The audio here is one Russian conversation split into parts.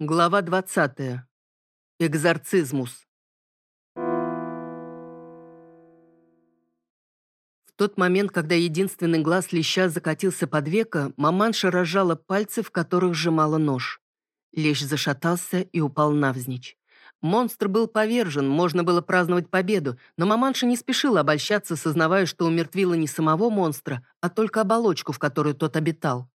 Глава 20. Экзорцизмус. В тот момент, когда единственный глаз леща закатился под века, маманша разжала пальцы, в которых сжимала нож. Лещ зашатался и упал навзничь. Монстр был повержен, можно было праздновать победу, но маманша не спешила обольщаться, сознавая, что умертвила не самого монстра, а только оболочку, в которой тот обитал.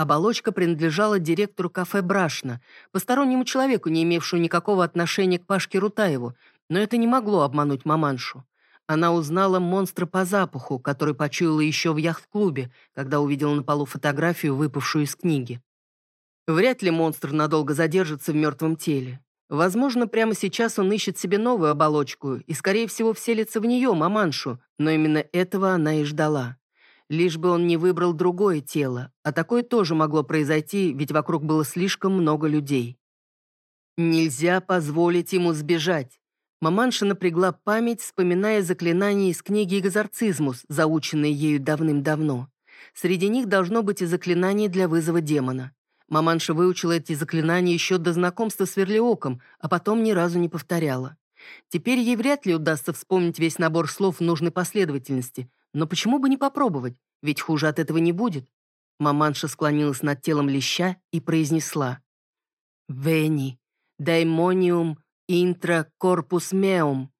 Оболочка принадлежала директору кафе «Брашна», постороннему человеку, не имевшему никакого отношения к Пашке Рутаеву, но это не могло обмануть маманшу. Она узнала монстра по запаху, который почуяла еще в яхт-клубе, когда увидела на полу фотографию, выпавшую из книги. Вряд ли монстр надолго задержится в мертвом теле. Возможно, прямо сейчас он ищет себе новую оболочку и, скорее всего, вселится в нее, маманшу, но именно этого она и ждала. Лишь бы он не выбрал другое тело, а такое тоже могло произойти, ведь вокруг было слишком много людей. Нельзя позволить ему сбежать. Маманша напрягла память, вспоминая заклинания из книги «Экзорцизмус», заученные ею давным-давно. Среди них должно быть и заклинание для вызова демона. Маманша выучила эти заклинания еще до знакомства с Верлиоком, а потом ни разу не повторяла. Теперь ей вряд ли удастся вспомнить весь набор слов в нужной последовательности, но почему бы не попробовать? Ведь хуже от этого не будет. Маманша склонилась над телом леща и произнесла. «Вени, даймониум интра корпус меум,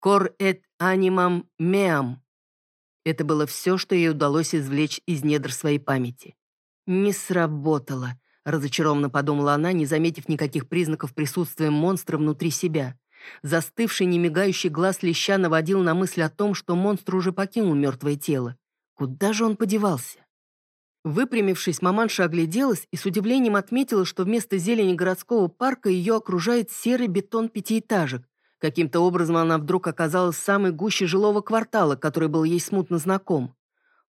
кор эт анимам меам». Это было все, что ей удалось извлечь из недр своей памяти. «Не сработало», — разочарованно подумала она, не заметив никаких признаков присутствия монстра внутри себя. Застывший, немигающий глаз леща наводил на мысль о том, что монстр уже покинул мертвое тело. Куда же он подевался? Выпрямившись, маманша огляделась и с удивлением отметила, что вместо зелени городского парка ее окружает серый бетон пятиэтажек. Каким-то образом она вдруг оказалась в самой гуще жилого квартала, который был ей смутно знаком.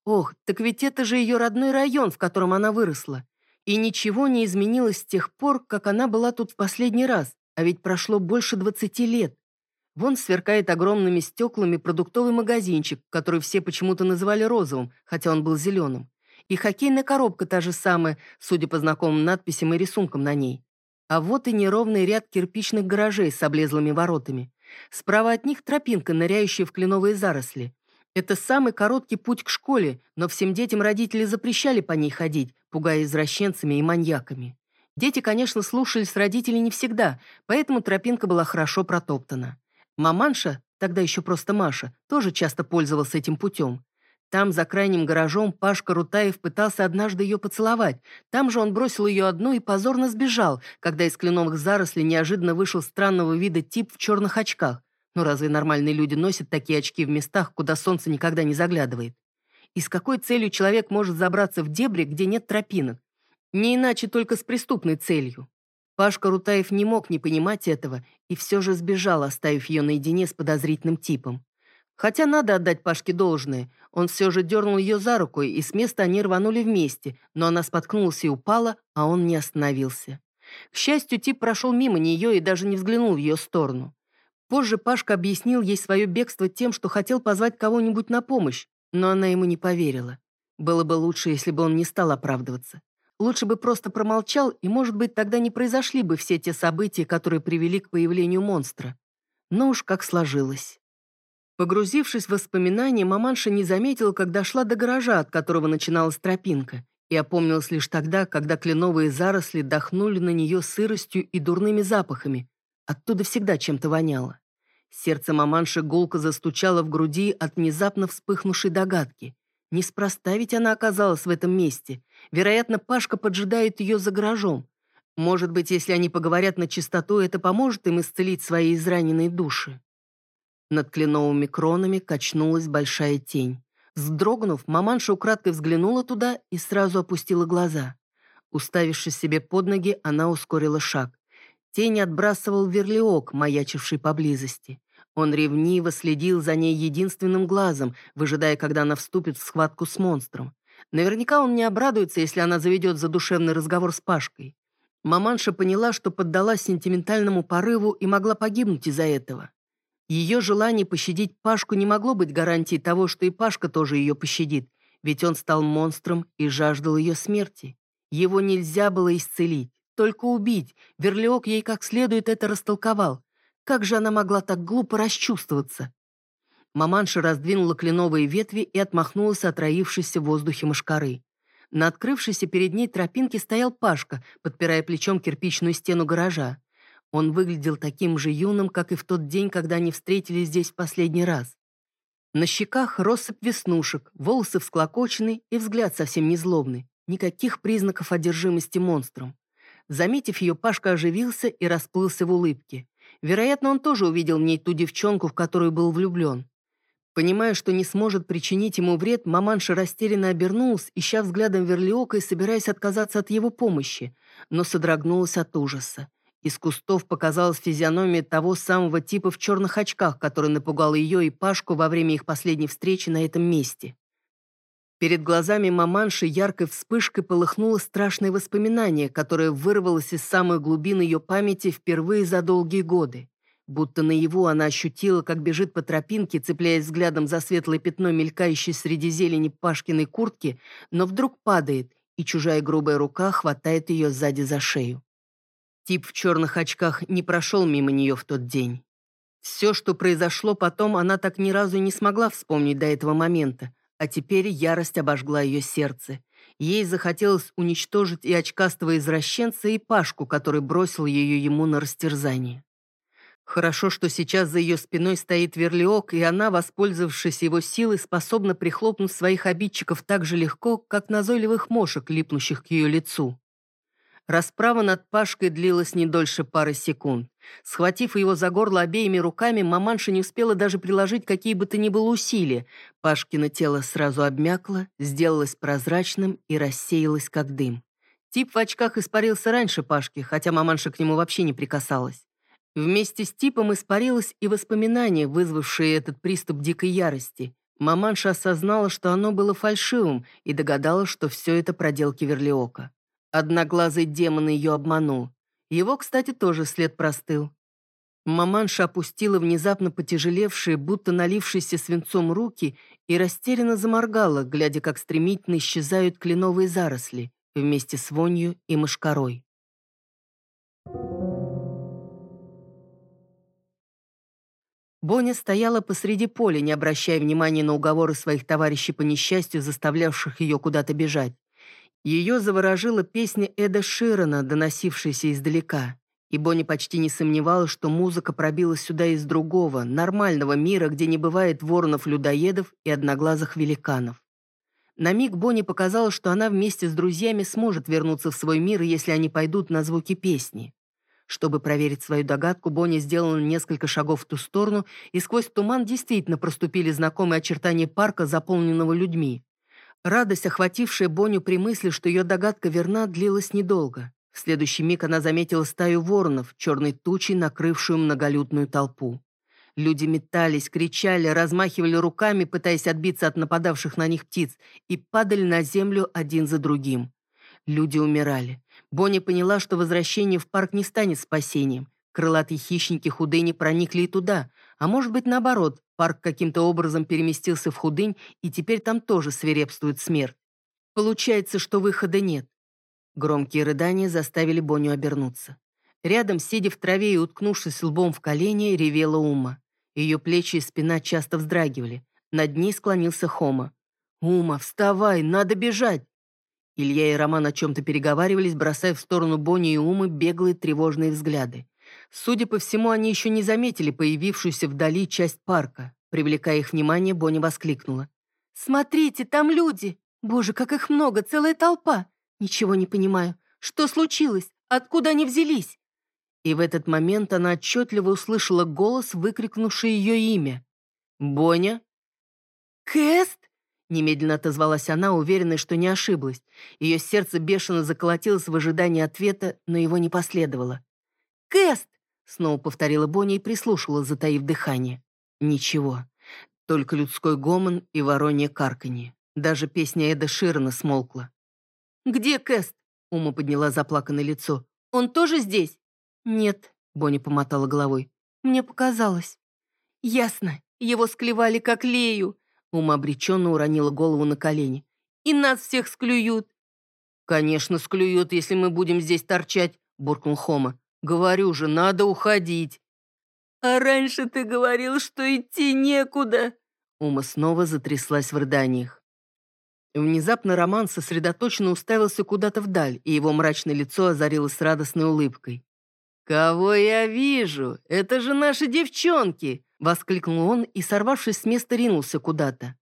Ох, так ведь это же ее родной район, в котором она выросла. И ничего не изменилось с тех пор, как она была тут в последний раз. А ведь прошло больше 20 лет. Вон сверкает огромными стеклами продуктовый магазинчик, который все почему-то называли розовым, хотя он был зеленым. И хоккейная коробка та же самая, судя по знакомым надписям и рисункам на ней. А вот и неровный ряд кирпичных гаражей с облезлыми воротами. Справа от них тропинка, ныряющая в кленовые заросли. Это самый короткий путь к школе, но всем детям родители запрещали по ней ходить, пугая извращенцами и маньяками. Дети, конечно, слушались родителей не всегда, поэтому тропинка была хорошо протоптана. Маманша, тогда еще просто Маша, тоже часто пользовался этим путем. Там, за крайним гаражом, Пашка Рутаев пытался однажды ее поцеловать. Там же он бросил ее одну и позорно сбежал, когда из кленовых зарослей неожиданно вышел странного вида тип в черных очках. Ну разве нормальные люди носят такие очки в местах, куда солнце никогда не заглядывает? И с какой целью человек может забраться в дебри, где нет тропинок? Не иначе только с преступной целью. Пашка Рутаев не мог не понимать этого и все же сбежал, оставив ее наедине с подозрительным типом. Хотя надо отдать Пашке должное, он все же дернул ее за руку, и с места они рванули вместе, но она споткнулась и упала, а он не остановился. К счастью, тип прошел мимо нее и даже не взглянул в ее сторону. Позже Пашка объяснил ей свое бегство тем, что хотел позвать кого-нибудь на помощь, но она ему не поверила. Было бы лучше, если бы он не стал оправдываться. Лучше бы просто промолчал, и, может быть, тогда не произошли бы все те события, которые привели к появлению монстра. Но уж как сложилось. Погрузившись в воспоминания, маманша не заметила, как дошла до гаража, от которого начиналась тропинка, и опомнилась лишь тогда, когда кленовые заросли дохнули на нее сыростью и дурными запахами. Оттуда всегда чем-то воняло. Сердце маманши гулко застучало в груди от внезапно вспыхнувшей догадки. Неспроста ведь она оказалась в этом месте. Вероятно, Пашка поджидает ее за гаражом. Может быть, если они поговорят на чистоту, это поможет им исцелить свои израненные души. Над кленовыми кронами качнулась большая тень. Вздрогнув, маманша украдкой взглянула туда и сразу опустила глаза. Уставившись себе под ноги, она ускорила шаг. Тень отбрасывал верлиок, маячивший поблизости. Он ревниво следил за ней единственным глазом, выжидая, когда она вступит в схватку с монстром. Наверняка он не обрадуется, если она заведет задушевный разговор с Пашкой. Маманша поняла, что поддалась сентиментальному порыву и могла погибнуть из-за этого. Ее желание пощадить Пашку не могло быть гарантией того, что и Пашка тоже ее пощадит, ведь он стал монстром и жаждал ее смерти. Его нельзя было исцелить, только убить. Верлиок ей как следует это растолковал. Как же она могла так глупо расчувствоваться? Маманша раздвинула кленовые ветви и отмахнулась от роившейся в воздухе мошкары. На открывшейся перед ней тропинке стоял Пашка, подпирая плечом кирпичную стену гаража. Он выглядел таким же юным, как и в тот день, когда они встретились здесь в последний раз. На щеках россыпь веснушек, волосы всклокочены и взгляд совсем не злобный. Никаких признаков одержимости монстром. Заметив ее, Пашка оживился и расплылся в улыбке. Вероятно, он тоже увидел в ней ту девчонку, в которую был влюблен. Понимая, что не сможет причинить ему вред, маманша растерянно обернулась, ища взглядом Верлиока и собираясь отказаться от его помощи, но содрогнулась от ужаса. Из кустов показалась физиономия того самого типа в черных очках, который напугал ее и Пашку во время их последней встречи на этом месте. Перед глазами маманши яркой вспышкой полыхнуло страшное воспоминание, которое вырвалось из самой глубины ее памяти впервые за долгие годы. Будто наяву она ощутила, как бежит по тропинке, цепляясь взглядом за светлое пятно, мелькающее среди зелени Пашкиной куртки, но вдруг падает, и чужая грубая рука хватает ее сзади за шею. Тип в черных очках не прошел мимо нее в тот день. Все, что произошло потом, она так ни разу не смогла вспомнить до этого момента, а теперь ярость обожгла ее сердце. Ей захотелось уничтожить и очкастого извращенца, и Пашку, который бросил ее ему на растерзание. Хорошо, что сейчас за ее спиной стоит Верлиок, и она, воспользовавшись его силой, способна прихлопнуть своих обидчиков так же легко, как назойливых мошек, липнущих к ее лицу. Расправа над Пашкой длилась не дольше пары секунд. Схватив его за горло обеими руками, маманша не успела даже приложить какие бы то ни было усилия. Пашкино тело сразу обмякло, сделалось прозрачным и рассеялось, как дым. Тип в очках испарился раньше Пашки, хотя маманша к нему вообще не прикасалась. Вместе с типом испарилось и воспоминание, вызвавшее этот приступ дикой ярости. Маманша осознала, что оно было фальшивым, и догадалась, что все это проделки Верлиока. Одноглазый демон ее обманул. Его, кстати, тоже след простыл. Маманша опустила внезапно потяжелевшие, будто налившиеся свинцом руки и растерянно заморгала, глядя, как стремительно исчезают кленовые заросли вместе с вонью и мошкарой. Боня стояла посреди поля, не обращая внимания на уговоры своих товарищей по несчастью, заставлявших ее куда-то бежать. Ее заворожила песня Эда Широна, доносившаяся издалека. И Бонни почти не сомневалась, что музыка пробилась сюда из другого, нормального мира, где не бывает воронов-людоедов и одноглазых великанов. На миг Бонни показалось, что она вместе с друзьями сможет вернуться в свой мир, если они пойдут на звуки песни. Чтобы проверить свою догадку, Бонни сделала несколько шагов в ту сторону, и сквозь туман действительно проступили знакомые очертания парка, заполненного людьми. Радость, охватившая Боню при мысли, что ее догадка верна, длилась недолго. В следующий миг она заметила стаю воронов, черной тучей, накрывшую многолюдную толпу. Люди метались, кричали, размахивали руками, пытаясь отбиться от нападавших на них птиц, и падали на землю один за другим. Люди умирали. Бонни поняла, что возвращение в парк не станет спасением. Крылатые хищники Худыни проникли и туда. А может быть, наоборот, парк каким-то образом переместился в Худынь, и теперь там тоже свирепствует смерть. Получается, что выхода нет. Громкие рыдания заставили Боню обернуться. Рядом, сидя в траве и уткнувшись лбом в колени, ревела Ума. Ее плечи и спина часто вздрагивали. Над ней склонился Хома. «Ума, вставай, надо бежать!» Илья и Роман о чем-то переговаривались, бросая в сторону Бонни и Умы беглые тревожные взгляды. Судя по всему, они еще не заметили появившуюся вдали часть парка. Привлекая их внимание, Бонни воскликнула. «Смотрите, там люди! Боже, как их много, целая толпа! Ничего не понимаю. Что случилось? Откуда они взялись?» И в этот момент она отчетливо услышала голос, выкрикнувший ее имя. «Боня?» «Кэст?» Немедленно отозвалась она, уверенная, что не ошиблась. Ее сердце бешено заколотилось в ожидании ответа, но его не последовало. «Кэст!» — снова повторила Бонни и прислушала, затаив дыхание. Ничего. Только людской гомон и воронье карканье. Даже песня Эда Ширна смолкла. «Где Кэст?» — Ума подняла заплаканное лицо. «Он тоже здесь?» «Нет», — Бонни помотала головой. «Мне показалось». «Ясно. Его склевали как лею. Ума обреченно уронила голову на колени. «И нас всех склюют!» «Конечно, склюют, если мы будем здесь торчать!» буркнул Хома. «Говорю же, надо уходить». «А раньше ты говорил, что идти некуда». Ума снова затряслась в рыданиях. Внезапно Роман сосредоточенно уставился куда-то вдаль, и его мрачное лицо озарилось радостной улыбкой. «Кого я вижу? Это же наши девчонки!» — воскликнул он и, сорвавшись с места, ринулся куда-то.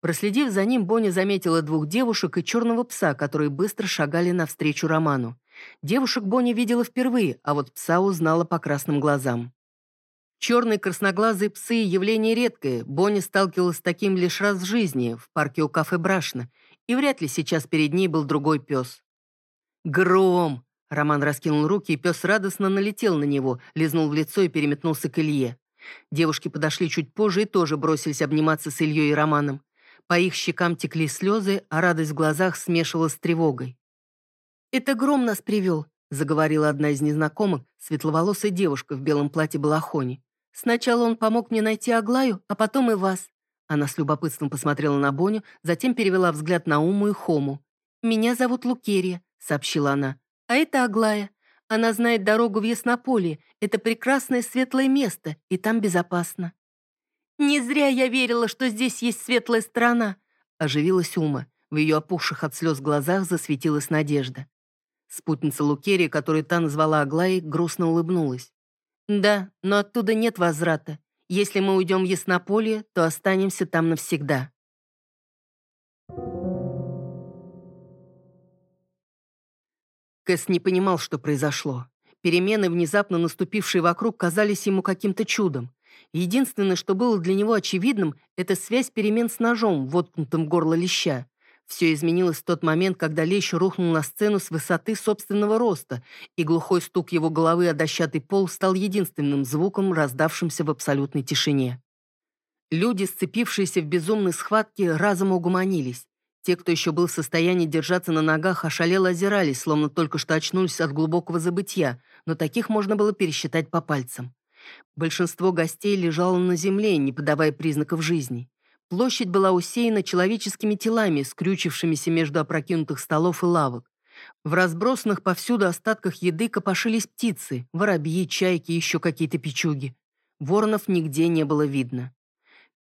Проследив за ним, Бонни заметила двух девушек и черного пса, которые быстро шагали навстречу Роману. Девушек Бонни видела впервые, а вот пса узнала по красным глазам. Черные красноглазые псы – явление редкое. Бонни сталкивалась с таким лишь раз в жизни, в парке у кафе Брашна, и вряд ли сейчас перед ней был другой пес. «Гром!» Роман раскинул руки, и пес радостно налетел на него, лизнул в лицо и переметнулся к Илье. Девушки подошли чуть позже и тоже бросились обниматься с Ильей и Романом. По их щекам текли слезы, а радость в глазах смешивалась с тревогой. «Это Гром нас привел», — заговорила одна из незнакомых, светловолосая девушка в белом платье-балахоне. «Сначала он помог мне найти Аглаю, а потом и вас». Она с любопытством посмотрела на Боню, затем перевела взгляд на Уму и Хому. «Меня зовут Лукерия», — сообщила она. А это Аглая. Она знает дорогу в Яснополье. Это прекрасное светлое место, и там безопасно. «Не зря я верила, что здесь есть светлая сторона», — оживилась Ума. В ее опухших от слез глазах засветилась надежда. Спутница Лукерия, которую та назвала Аглаей, грустно улыбнулась. «Да, но оттуда нет возврата. Если мы уйдем в Яснополье, то останемся там навсегда». Кэс не понимал, что произошло. Перемены, внезапно наступившие вокруг, казались ему каким-то чудом. Единственное, что было для него очевидным, это связь перемен с ножом, воткнутым в горло леща. Все изменилось в тот момент, когда лещ рухнул на сцену с высоты собственного роста, и глухой стук его головы о дощатый пол стал единственным звуком, раздавшимся в абсолютной тишине. Люди, сцепившиеся в безумной схватке, разом угомонились. Те, кто еще был в состоянии держаться на ногах, ошалело озирались, словно только что очнулись от глубокого забытья, но таких можно было пересчитать по пальцам. Большинство гостей лежало на земле, не подавая признаков жизни. Площадь была усеяна человеческими телами, скрючившимися между опрокинутых столов и лавок. В разбросанных повсюду остатках еды копошились птицы, воробьи, чайки и еще какие-то печуги. Воронов нигде не было видно.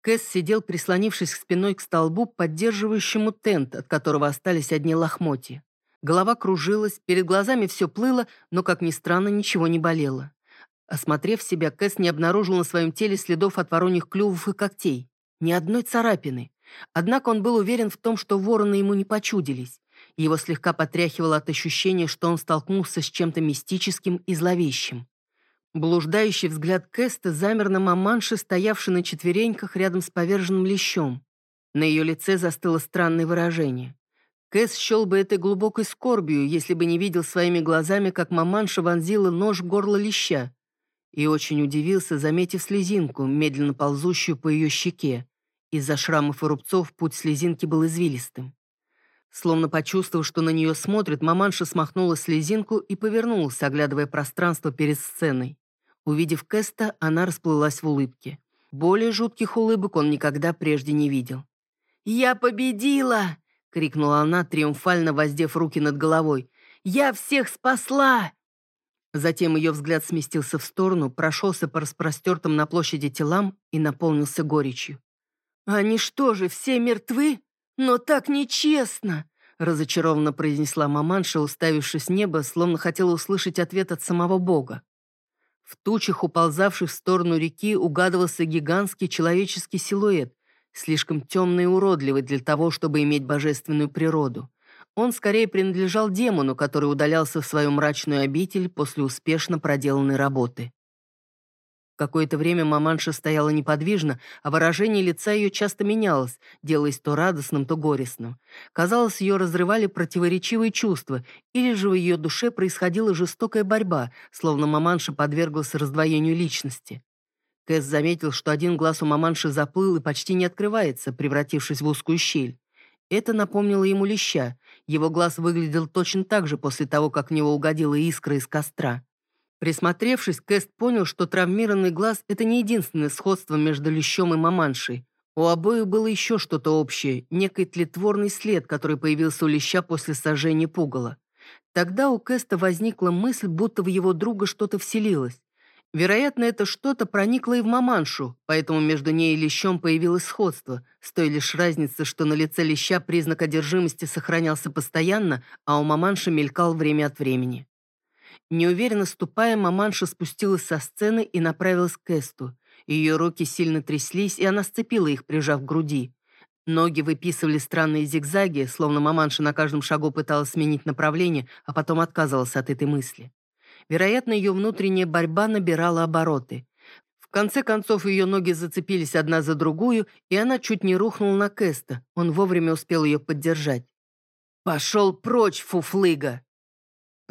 Кэс сидел, прислонившись спиной к столбу, поддерживающему тент, от которого остались одни лохмотья. Голова кружилась, перед глазами все плыло, но, как ни странно, ничего не болело. Осмотрев себя, Кэс не обнаружил на своем теле следов от вороньих клювов и когтей. Ни одной царапины. Однако он был уверен в том, что вороны ему не почудились. Его слегка потряхивало от ощущения, что он столкнулся с чем-то мистическим и зловещим. Блуждающий взгляд Кэста замер на маманше, стоявшей на четвереньках рядом с поверженным лещом. На ее лице застыло странное выражение. Кэс счел бы этой глубокой скорбью, если бы не видел своими глазами, как маманша вонзила нож в горло леща. И очень удивился, заметив слезинку, медленно ползущую по ее щеке. Из-за шрамов и рубцов путь слезинки был извилистым. Словно почувствовав, что на нее смотрит, маманша смахнула слезинку и повернулась, оглядывая пространство перед сценой. Увидев Кэста, она расплылась в улыбке. Более жутких улыбок он никогда прежде не видел. «Я победила!» — крикнула она, триумфально воздев руки над головой. «Я всех спасла!» Затем ее взгляд сместился в сторону, прошелся по распростертым на площади телам и наполнился горечью. «Они что же, все мертвы? Но так нечестно!» разочарованно произнесла маманша, уставившись в небо, словно хотела услышать ответ от самого Бога. В тучах, уползавших в сторону реки, угадывался гигантский человеческий силуэт, слишком темный и уродливый для того, чтобы иметь божественную природу. Он скорее принадлежал демону, который удалялся в свою мрачную обитель после успешно проделанной работы. Какое-то время маманша стояла неподвижно, а выражение лица ее часто менялось, делаясь то радостным, то горестным. Казалось, ее разрывали противоречивые чувства, или же в ее душе происходила жестокая борьба, словно маманша подверглась раздвоению личности. Кэс заметил, что один глаз у маманши заплыл и почти не открывается, превратившись в узкую щель. Это напомнило ему леща. Его глаз выглядел точно так же после того, как в него угодила искра из костра. Присмотревшись, Кэст понял, что травмированный глаз – это не единственное сходство между лещом и маманшей. У обоих было еще что-то общее, некий тлетворный след, который появился у леща после сожжения пугала. Тогда у Кэста возникла мысль, будто в его друга что-то вселилось. Вероятно, это что-то проникло и в маманшу, поэтому между ней и лещом появилось сходство, с той лишь разницей, что на лице леща признак одержимости сохранялся постоянно, а у маманши мелькал время от времени. Неуверенно ступая, маманша спустилась со сцены и направилась к Эсту. Ее руки сильно тряслись, и она сцепила их, прижав к груди. Ноги выписывали странные зигзаги, словно маманша на каждом шагу пыталась сменить направление, а потом отказывалась от этой мысли. Вероятно, ее внутренняя борьба набирала обороты. В конце концов, ее ноги зацепились одна за другую, и она чуть не рухнула на Кэста. Он вовремя успел ее поддержать. «Пошел прочь, фуфлыга!»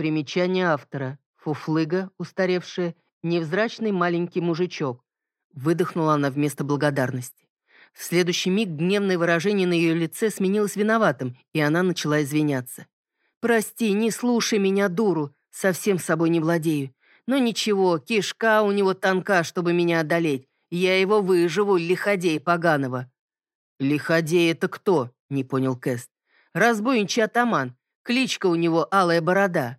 Примечание автора. Фуфлыга, устаревшая, невзрачный маленький мужичок. Выдохнула она вместо благодарности. В следующий миг гневное выражение на ее лице сменилось виноватым, и она начала извиняться. «Прости, не слушай меня, дуру. Совсем собой не владею. Но ничего, кишка у него тонка, чтобы меня одолеть. Я его выживу, лиходей поганого». «Лиходей это кто?» — не понял Кэст. «Разбойничий атаман. Кличка у него Алая Борода.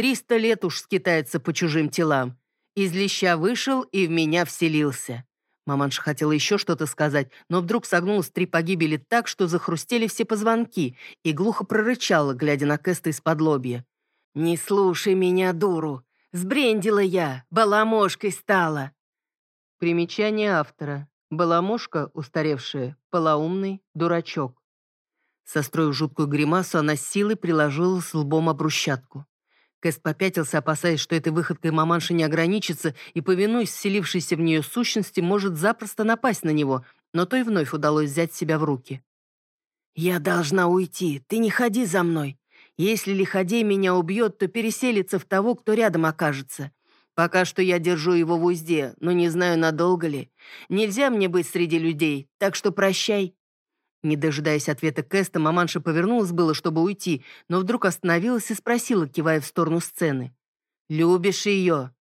Триста лет уж скитается по чужим телам. Из леща вышел и в меня вселился». Маманша хотела еще что-то сказать, но вдруг согнулась три погибели так, что захрустели все позвонки, и глухо прорычала, глядя на Кэста из-под лобья. «Не слушай меня, дуру! Сбрендила я, баламошкой стала!» Примечание автора. Баламошка, устаревшая, полоумный, дурачок. Состроив жуткую гримасу, она с силой приложилась лбом об Кэст попятился, опасаясь, что этой выходкой маманша не ограничится и, повинуясь вселившейся в нее сущности, может запросто напасть на него, но то и вновь удалось взять себя в руки. «Я должна уйти, ты не ходи за мной. Если лиходей меня убьет, то переселится в того, кто рядом окажется. Пока что я держу его в узде, но не знаю, надолго ли. Нельзя мне быть среди людей, так что прощай». Не дожидаясь ответа Кэста, маманша повернулась было, чтобы уйти, но вдруг остановилась и спросила, кивая в сторону сцены. «Любишь ее?»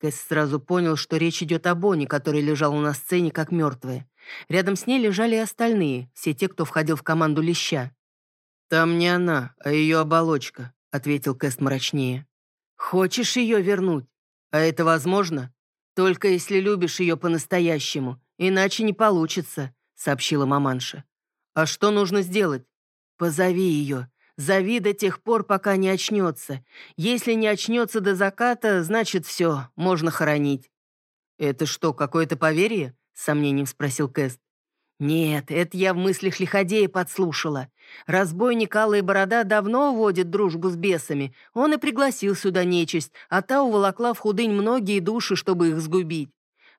Кэст сразу понял, что речь идет о Бонне, которая лежала на сцене как мертвая. Рядом с ней лежали и остальные, все те, кто входил в команду Леща. «Там не она, а ее оболочка», — ответил Кэст мрачнее. «Хочешь ее вернуть? А это возможно? Только если любишь ее по-настоящему, иначе не получится», — сообщила маманша. «А что нужно сделать?» «Позови ее. Зови до тех пор, пока не очнется. Если не очнется до заката, значит все, можно хоронить». «Это что, какое-то поверье?» — с сомнением спросил Кэст. «Нет, это я в мыслях лиходея подслушала. Разбойник Алая Борода давно водит дружбу с бесами. Он и пригласил сюда нечисть, а та уволокла в худынь многие души, чтобы их сгубить.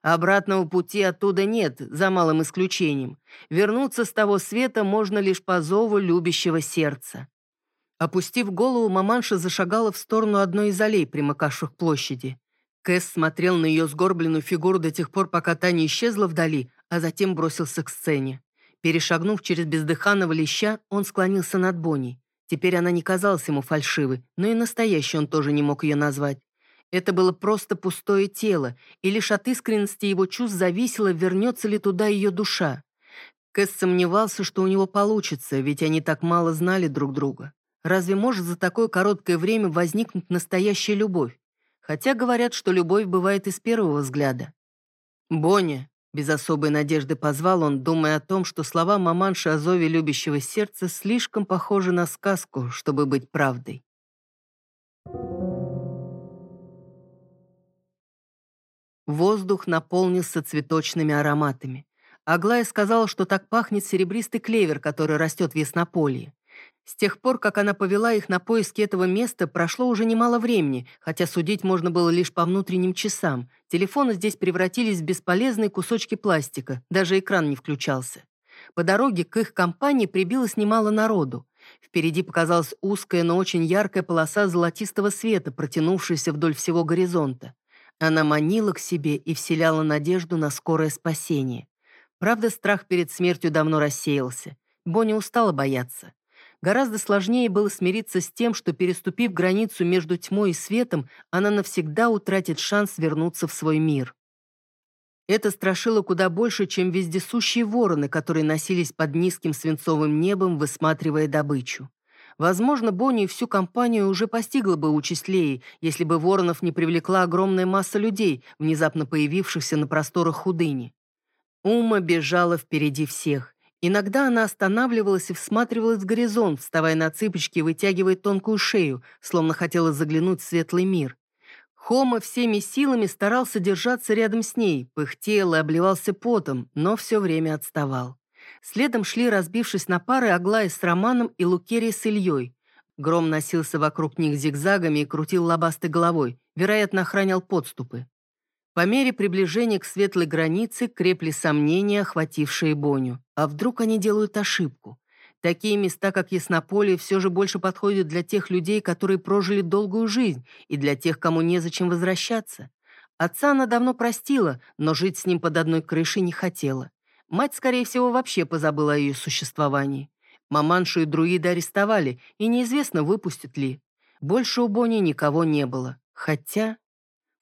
Обратного пути оттуда нет, за малым исключением. Вернуться с того света можно лишь по зову любящего сердца». Опустив голову, маманша зашагала в сторону одной из аллей, примыкавших к площади. Кэс смотрел на ее сгорбленную фигуру до тех пор, пока та не исчезла вдали, а затем бросился к сцене. Перешагнув через бездыханного леща, он склонился над Бонни. Теперь она не казалась ему фальшивой, но и настоящей он тоже не мог ее назвать. Это было просто пустое тело, и лишь от искренности его чувств зависело, вернется ли туда ее душа. Кэс сомневался, что у него получится, ведь они так мало знали друг друга. Разве может за такое короткое время возникнуть настоящая любовь? Хотя говорят, что любовь бывает и с первого взгляда. «Боня», без особой надежды позвал он, думая о том, что слова маманши о зове любящего сердца слишком похожи на сказку, чтобы быть правдой. Воздух наполнился цветочными ароматами. Аглая сказала, что так пахнет серебристый клевер, который растет в яснополье. С тех пор, как она повела их на поиски этого места, прошло уже немало времени, хотя судить можно было лишь по внутренним часам. Телефоны здесь превратились в бесполезные кусочки пластика, даже экран не включался. По дороге к их компании прибилось немало народу. Впереди показалась узкая, но очень яркая полоса золотистого света, протянувшаяся вдоль всего горизонта. Она манила к себе и вселяла надежду на скорое спасение. Правда, страх перед смертью давно рассеялся. Бонни устала бояться. Гораздо сложнее было смириться с тем, что, переступив границу между тьмой и светом, она навсегда утратит шанс вернуться в свой мир. Это страшило куда больше, чем вездесущие вороны, которые носились под низким свинцовым небом, высматривая добычу. Возможно, Бонни и всю компанию уже постигла бы участь Леи, если бы Воронов не привлекла огромная масса людей, внезапно появившихся на просторах Худыни. Ума бежала впереди всех. Иногда она останавливалась и всматривалась в горизонт, вставая на цыпочки и вытягивая тонкую шею, словно хотела заглянуть в светлый мир. Хома всеми силами старался держаться рядом с ней, пыхтел и обливался потом, но все время отставал. Следом шли, разбившись на пары, Аглая с Романом и Лукерия с Ильей. Гром носился вокруг них зигзагами и крутил лобастой головой, вероятно, охранял подступы. По мере приближения к светлой границе крепли сомнения, охватившие Боню. А вдруг они делают ошибку? Такие места, как Яснополе, все же больше подходят для тех людей, которые прожили долгую жизнь, и для тех, кому незачем возвращаться. Отца она давно простила, но жить с ним под одной крышей не хотела. Мать, скорее всего, вообще позабыла о ее существовании. Маманшу и друида арестовали, и неизвестно, выпустят ли. Больше у Бонни никого не было. Хотя...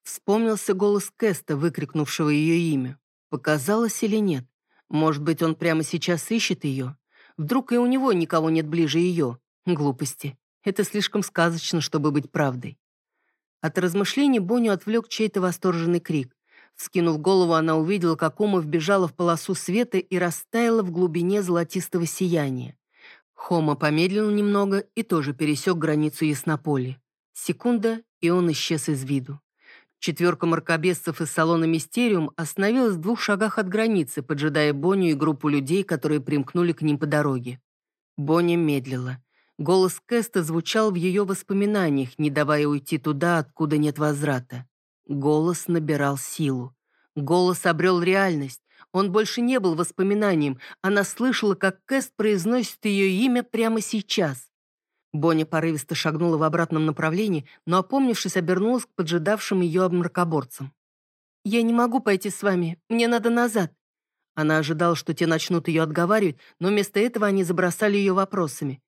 Вспомнился голос Кэста, выкрикнувшего ее имя. Показалось или нет? Может быть, он прямо сейчас ищет ее? Вдруг и у него никого нет ближе ее? Глупости. Это слишком сказочно, чтобы быть правдой. От размышлений Боню отвлек чей-то восторженный крик. Скинув голову, она увидела, как Ума вбежала в полосу света и растаяла в глубине золотистого сияния. Хома помедлил немного и тоже пересек границу Яснополя. Секунда, и он исчез из виду. Четверка маркобесцев из салона «Мистериум» остановилась в двух шагах от границы, поджидая Бонни и группу людей, которые примкнули к ним по дороге. Бонни медлила. Голос Кэста звучал в ее воспоминаниях, не давая уйти туда, откуда нет возврата. Голос набирал силу. Голос обрел реальность. Он больше не был воспоминанием. Она слышала, как Кэст произносит ее имя прямо сейчас. Боня порывисто шагнула в обратном направлении, но, опомнившись, обернулась к поджидавшим ее мракоборцам. «Я не могу пойти с вами. Мне надо назад». Она ожидала, что те начнут ее отговаривать, но вместо этого они забросали ее вопросами.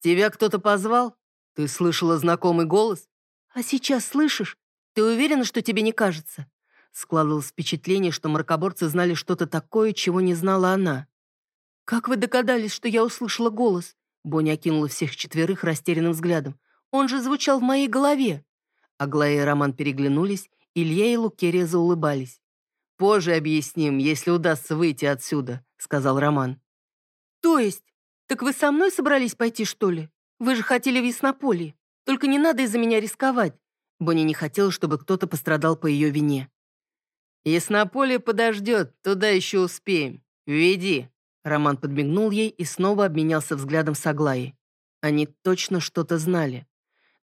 «Тебя кто-то позвал? Ты слышала знакомый голос?» «А сейчас слышишь? Ты уверена, что тебе не кажется?» Складывалось впечатление, что мракоборцы знали что-то такое, чего не знала она. «Как вы догадались, что я услышала голос?» Бонни окинула всех четверых растерянным взглядом. «Он же звучал в моей голове!» Аглая и Роман переглянулись, Илья и Лукерия заулыбались. «Позже объясним, если удастся выйти отсюда», — сказал Роман. «То есть? Так вы со мной собрались пойти, что ли? Вы же хотели в Яснополе. Только не надо из-за меня рисковать. Бонни не хотела, чтобы кто-то пострадал по ее вине. «Яснополе подождет, туда еще успеем. Веди». Роман подмигнул ей и снова обменялся взглядом с Аглаей. Они точно что-то знали.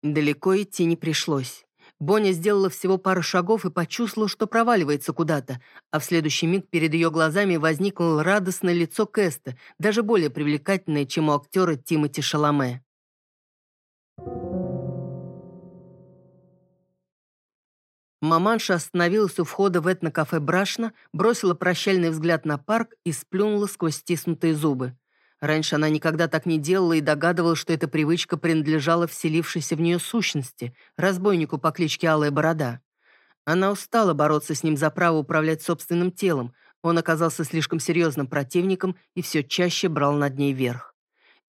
Далеко идти не пришлось. Боня сделала всего пару шагов и почувствовала, что проваливается куда-то, а в следующий миг перед ее глазами возникло радостное лицо Кэста, даже более привлекательное, чем у актера Тимоти Шаломе. Маманша остановилась у входа в этнокафе «Брашна», бросила прощальный взгляд на парк и сплюнула сквозь стиснутые зубы. Раньше она никогда так не делала и догадывалась, что эта привычка принадлежала вселившейся в нее сущности, разбойнику по кличке Алая Борода. Она устала бороться с ним за право управлять собственным телом, он оказался слишком серьезным противником и все чаще брал над ней верх.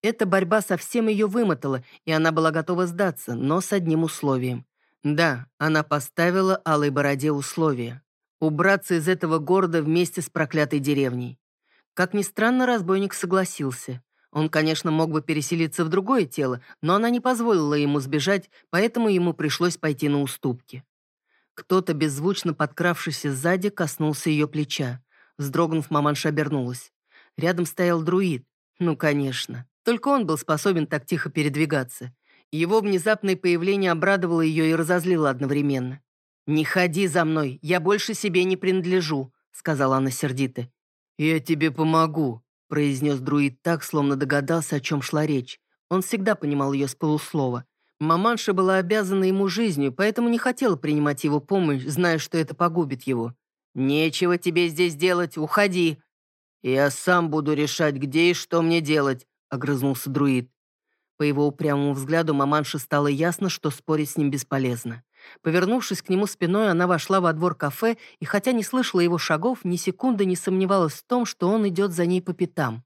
Эта борьба совсем ее вымотала, и она была готова сдаться, но с одним условием. Да, она поставила Алой Бороде условия. Убраться из этого города вместе с проклятой деревней. Как ни странно, разбойник согласился. Он, конечно, мог бы переселиться в другое тело, но она не позволила ему сбежать, поэтому ему пришлось пойти на уступки. Кто-то, беззвучно подкравшийся сзади, коснулся ее плеча. Вздрогнув, маманша обернулась. Рядом стоял друид. Ну, конечно. Только он был способен так тихо передвигаться. Его внезапное появление обрадовало ее и разозлило одновременно. «Не ходи за мной, я больше себе не принадлежу», — сказала она сердито. «Я тебе помогу», — произнес друид так, словно догадался, о чем шла речь. Он всегда понимал ее с полуслова. Маманша была обязана ему жизнью, поэтому не хотела принимать его помощь, зная, что это погубит его. «Нечего тебе здесь делать, уходи!» «Я сам буду решать, где и что мне делать», — огрызнулся друид. По его упрямому взгляду маманше стало ясно, что спорить с ним бесполезно. Повернувшись к нему спиной, она вошла во двор кафе и, хотя не слышала его шагов, ни секунды не сомневалась в том, что он идет за ней по пятам.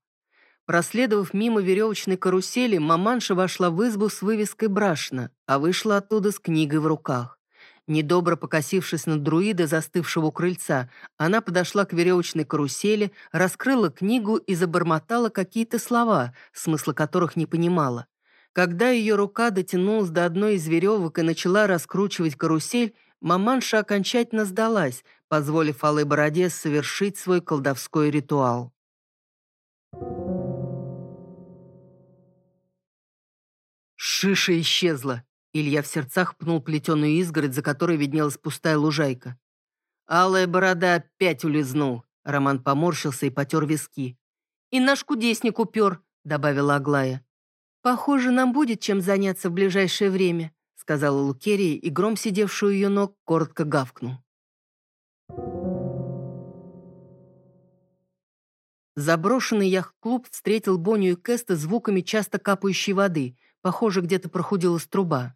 Проследовав мимо веревочной карусели, маманша вошла в избу с вывеской «Брашна», а вышла оттуда с книгой в руках. Недобро покосившись на друида, застывшего у крыльца, она подошла к веревочной карусели, раскрыла книгу и забормотала какие-то слова, смысла которых не понимала. Когда ее рука дотянулась до одной из веревок и начала раскручивать карусель, маманша окончательно сдалась, позволив Алой Бороде совершить свой колдовской ритуал. Шиша исчезла. Илья в сердцах пнул плетеную изгородь, за которой виднелась пустая лужайка. Алая борода опять улизнул. Роман поморщился и потер виски. «И наш кудесник упер», — добавила Аглая. «Похоже, нам будет чем заняться в ближайшее время», — сказала Лукерия, и гром, сидевший у ее ног, коротко гавкнул. Заброшенный яхт-клуб встретил Боню и Кэста звуками часто капающей воды. Похоже, где-то прохудилась труба.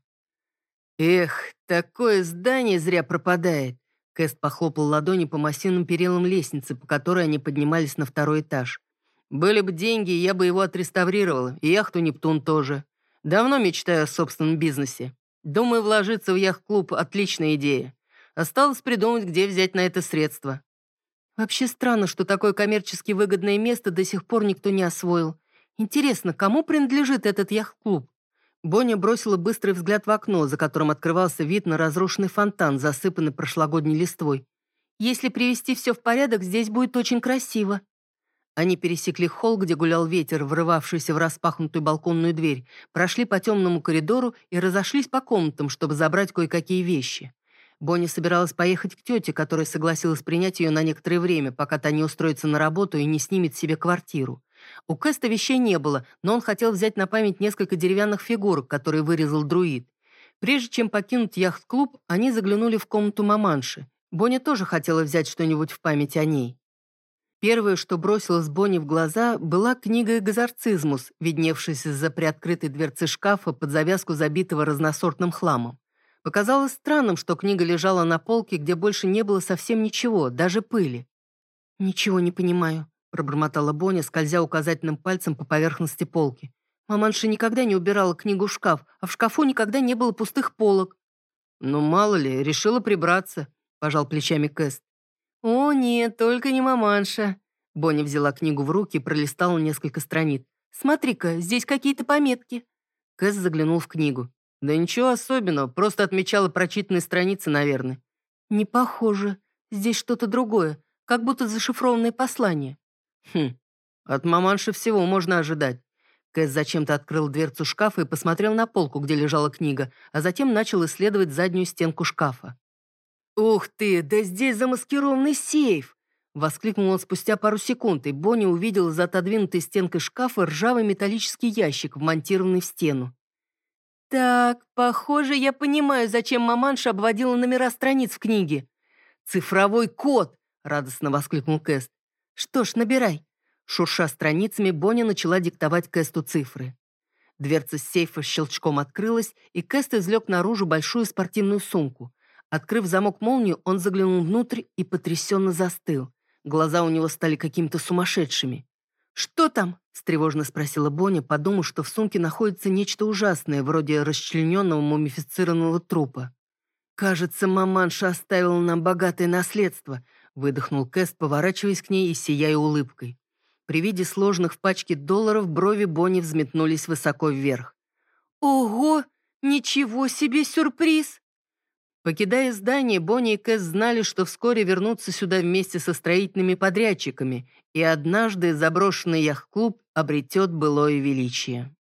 «Эх, такое здание зря пропадает!» Кэст похлопал ладони по массивным перилам лестницы, по которой они поднимались на второй этаж. «Были бы деньги, я бы его отреставрировал, и яхту «Нептун» тоже. Давно мечтаю о собственном бизнесе. Думаю, вложиться в яхт-клуб – отличная идея. Осталось придумать, где взять на это средства». «Вообще странно, что такое коммерчески выгодное место до сих пор никто не освоил. Интересно, кому принадлежит этот яхт-клуб?» Боня бросила быстрый взгляд в окно, за которым открывался вид на разрушенный фонтан, засыпанный прошлогодней листвой. «Если привести все в порядок, здесь будет очень красиво». Они пересекли холл, где гулял ветер, врывавшийся в распахнутую балконную дверь, прошли по темному коридору и разошлись по комнатам, чтобы забрать кое-какие вещи. Бонни собиралась поехать к тете, которая согласилась принять ее на некоторое время, пока та не устроится на работу и не снимет себе квартиру. У Кэста вещей не было, но он хотел взять на память несколько деревянных фигурок, которые вырезал друид. Прежде чем покинуть яхт-клуб, они заглянули в комнату маманши. Бонни тоже хотела взять что-нибудь в память о ней. Первое, что бросилось Бонни в глаза, была книга «Экзорцизмус», видневшаяся за приоткрытой дверцы шкафа под завязку забитого разносортным хламом. Показалось странным, что книга лежала на полке, где больше не было совсем ничего, даже пыли. «Ничего не понимаю», пробормотала Боня, скользя указательным пальцем по поверхности полки. Маманша никогда не убирала книгу в шкаф, а в шкафу никогда не было пустых полок. «Ну, мало ли, решила прибраться», — пожал плечами Кэст. «О, нет, только не маманша». Бонни взяла книгу в руки и пролистала несколько страниц. «Смотри-ка, здесь какие-то пометки». Кэст заглянул в книгу. «Да ничего особенного, просто отмечала прочитанные страницы, наверное». «Не похоже. Здесь что-то другое, как будто зашифрованное послание». Хм, от маманши всего можно ожидать. Кэс зачем-то открыл дверцу шкафа и посмотрел на полку, где лежала книга, а затем начал исследовать заднюю стенку шкафа. «Ух ты, да здесь замаскированный сейф!» Воскликнул он спустя пару секунд, и Бонни увидел за отодвинутой стенкой шкафа ржавый металлический ящик, вмонтированный в стену. «Так, похоже, я понимаю, зачем маманша обводила номера страниц в книге». «Цифровой код!» — радостно воскликнул Кэст. «Что ж, набирай». Шурша страницами, Бонни начала диктовать Кэсту цифры. Дверца сейфа щелчком открылась, и Кэст извлек наружу большую спортивную сумку. Открыв замок молнию, он заглянул внутрь и потрясенно застыл. Глаза у него стали какими-то сумасшедшими. «Что там?» – встревожно спросила Бонни, подумав, что в сумке находится нечто ужасное, вроде расчлененного мумифицированного трупа. «Кажется, маманша оставила нам богатое наследство», выдохнул Кэст, поворачиваясь к ней и сияя улыбкой. При виде сложных в пачке долларов брови Бонни взметнулись высоко вверх. «Ого! Ничего себе сюрприз!» Покидая здание, Бонни и Кэс знали, что вскоре вернутся сюда вместе со строительными подрядчиками, и однажды заброшенный яхт-клуб обретет былое величие.